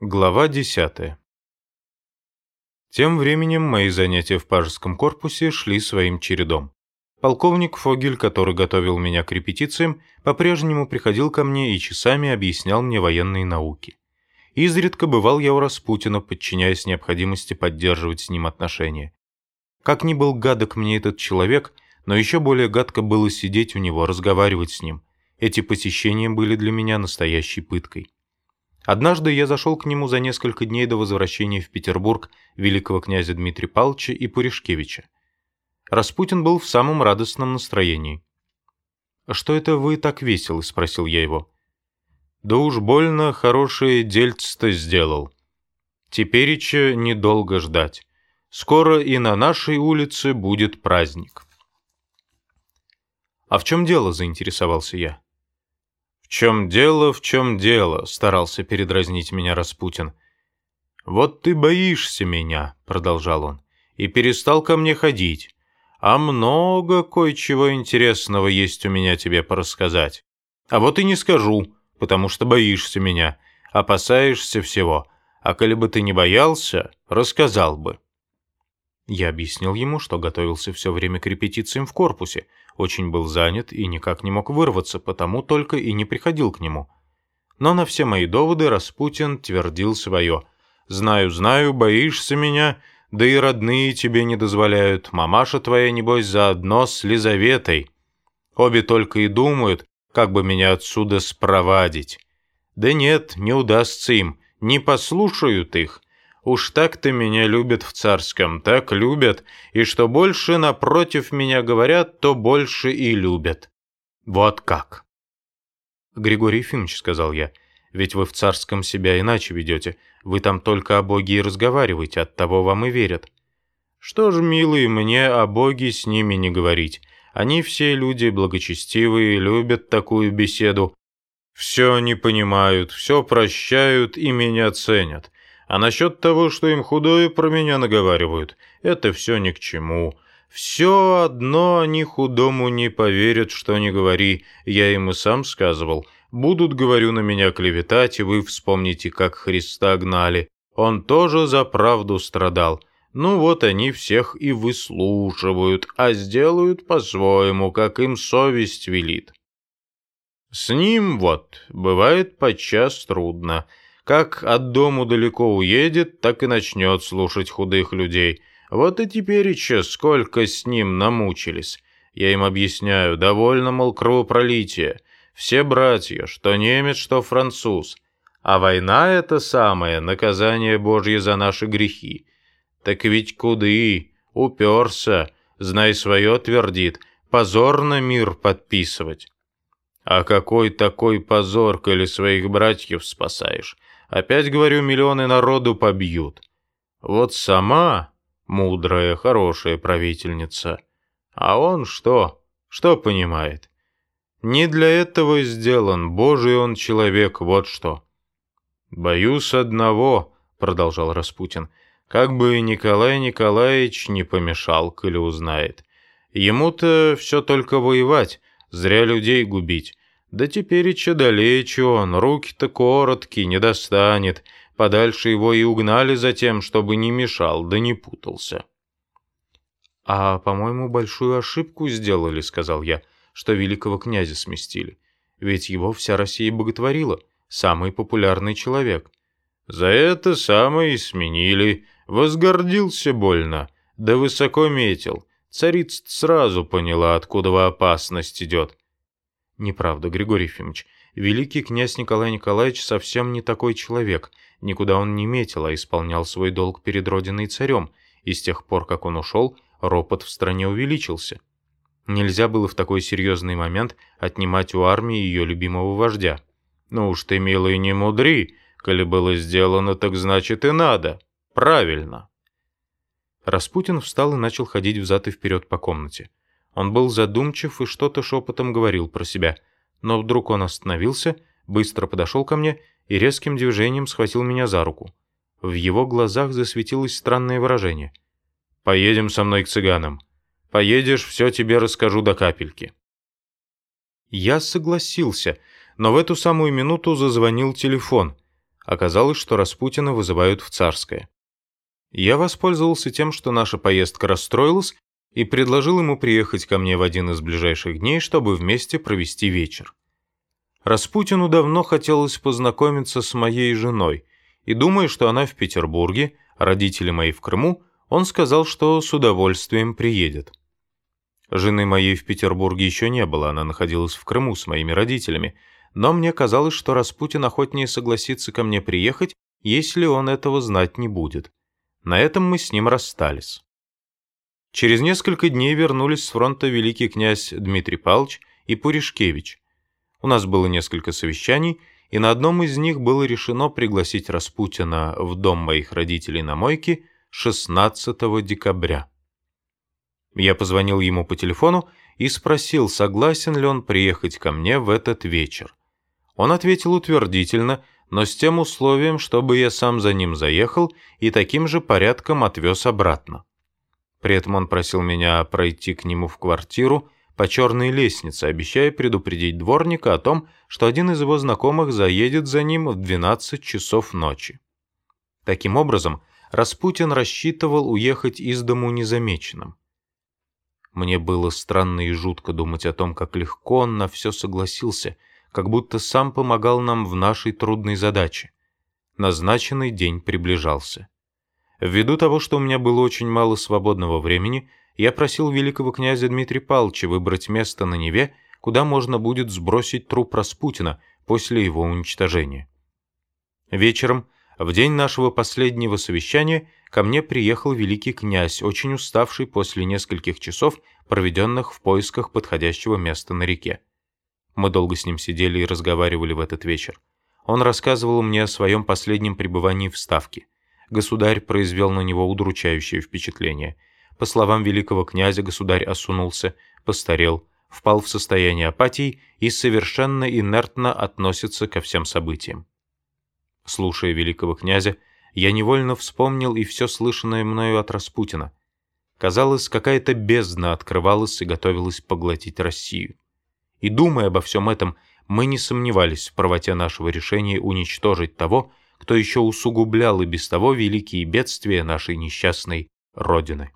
Глава 10. Тем временем мои занятия в пажеском корпусе шли своим чередом. Полковник Фогель, который готовил меня к репетициям, по-прежнему приходил ко мне и часами объяснял мне военные науки. Изредка бывал я у Распутина, подчиняясь необходимости поддерживать с ним отношения. Как ни был гадок мне этот человек, но еще более гадко было сидеть у него, разговаривать с ним. Эти посещения были для меня настоящей пыткой. Однажды я зашел к нему за несколько дней до возвращения в Петербург великого князя Дмитрия Павловича и Пуришкевича. Распутин был в самом радостном настроении. «Что это вы так веселы?» — спросил я его. «Да уж больно хорошее дельце-то сделал. Тепереча недолго ждать. Скоро и на нашей улице будет праздник». «А в чем дело?» — заинтересовался я. «В чем дело, в чем дело?» — старался передразнить меня Распутин. «Вот ты боишься меня», — продолжал он, — «и перестал ко мне ходить. А много кое-чего интересного есть у меня тебе порассказать. А вот и не скажу, потому что боишься меня, опасаешься всего. А коли бы ты не боялся, рассказал бы». Я объяснил ему, что готовился все время к репетициям в корпусе, очень был занят и никак не мог вырваться, потому только и не приходил к нему. Но на все мои доводы Распутин твердил свое. «Знаю, знаю, боишься меня, да и родные тебе не дозволяют. Мамаша твоя, небось, заодно с Лизаветой. Обе только и думают, как бы меня отсюда спровадить. Да нет, не удастся им, не послушают их, Уж так-то меня любят в царском, так любят, и что больше напротив меня говорят, то больше и любят. Вот как. Григорий Ефимович, сказал я, ведь вы в царском себя иначе ведете, вы там только о Боге и разговариваете, от того вам и верят. Что ж, милые, мне о Боге с ними не говорить. Они все люди благочестивые, любят такую беседу. Все они понимают, все прощают и меня ценят. А насчет того, что им худое про меня наговаривают, это все ни к чему. Все одно они худому не поверят, что не говори. Я им и сам сказывал. Будут, говорю, на меня клеветать, и вы вспомните, как Христа гнали. Он тоже за правду страдал. Ну вот они всех и выслушивают, а сделают по-своему, как им совесть велит. С ним вот бывает подчас трудно. Как от дому далеко уедет, так и начнет слушать худых людей. Вот и теперь еще сколько с ним намучились. Я им объясняю, довольно, мол, кровопролитие. Все братья, что немец, что француз. А война — это самое наказание Божье за наши грехи. Так ведь куды? Уперся, знай свое, твердит, позор на мир подписывать. А какой такой позор, коли своих братьев спасаешь? Опять, говорю, миллионы народу побьют. Вот сама мудрая, хорошая правительница. А он что? Что понимает? Не для этого сделан, божий он человек, вот что. Боюсь одного, продолжал Распутин, как бы Николай Николаевич не помешал, коли узнает. Ему-то все только воевать, зря людей губить. Да теперь и далече он, руки-то короткие, не достанет. Подальше его и угнали за тем, чтобы не мешал, да не путался. «А, по-моему, большую ошибку сделали», — сказал я, — «что великого князя сместили. Ведь его вся Россия боготворила, самый популярный человек». «За это самое и сменили. Возгордился больно, да высоко метил. Царица сразу поняла, откуда опасность идет. Неправда, Григорий Ефимович. Великий князь Николай Николаевич совсем не такой человек. Никуда он не метил, а исполнял свой долг перед родиной и царем. И с тех пор, как он ушел, ропот в стране увеличился. Нельзя было в такой серьезный момент отнимать у армии ее любимого вождя. «Ну уж ты, милый, не мудри. Коли было сделано, так значит и надо. Правильно». Распутин встал и начал ходить взад и вперед по комнате. Он был задумчив и что-то шепотом говорил про себя. Но вдруг он остановился, быстро подошел ко мне и резким движением схватил меня за руку. В его глазах засветилось странное выражение. «Поедем со мной к цыганам. Поедешь, все тебе расскажу до капельки». Я согласился, но в эту самую минуту зазвонил телефон. Оказалось, что Распутина вызывают в Царское. Я воспользовался тем, что наша поездка расстроилась, и предложил ему приехать ко мне в один из ближайших дней, чтобы вместе провести вечер. Распутину давно хотелось познакомиться с моей женой, и думая, что она в Петербурге, родители мои в Крыму, он сказал, что с удовольствием приедет. Жены моей в Петербурге еще не было, она находилась в Крыму с моими родителями, но мне казалось, что Распутин охотнее согласится ко мне приехать, если он этого знать не будет. На этом мы с ним расстались. Через несколько дней вернулись с фронта великий князь Дмитрий Павлович и Пуришкевич. У нас было несколько совещаний, и на одном из них было решено пригласить Распутина в дом моих родителей на Мойке 16 декабря. Я позвонил ему по телефону и спросил, согласен ли он приехать ко мне в этот вечер. Он ответил утвердительно, но с тем условием, чтобы я сам за ним заехал и таким же порядком отвез обратно. При этом он просил меня пройти к нему в квартиру по черной лестнице, обещая предупредить дворника о том, что один из его знакомых заедет за ним в 12 часов ночи. Таким образом, Распутин рассчитывал уехать из дому незамеченным. Мне было странно и жутко думать о том, как легко он на все согласился — как будто сам помогал нам в нашей трудной задаче. Назначенный день приближался. Ввиду того, что у меня было очень мало свободного времени, я просил великого князя Дмитрия Павловича выбрать место на Неве, куда можно будет сбросить труп Распутина после его уничтожения. Вечером, в день нашего последнего совещания, ко мне приехал великий князь, очень уставший после нескольких часов, проведенных в поисках подходящего места на реке. Мы долго с ним сидели и разговаривали в этот вечер. Он рассказывал мне о своем последнем пребывании в Ставке. Государь произвел на него удручающее впечатление. По словам великого князя, государь осунулся, постарел, впал в состояние апатии и совершенно инертно относится ко всем событиям. Слушая великого князя, я невольно вспомнил и все слышанное мною от Распутина. Казалось, какая-то бездна открывалась и готовилась поглотить Россию. И думая обо всем этом, мы не сомневались в правоте нашего решения уничтожить того, кто еще усугублял и без того великие бедствия нашей несчастной Родины.